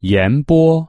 言波。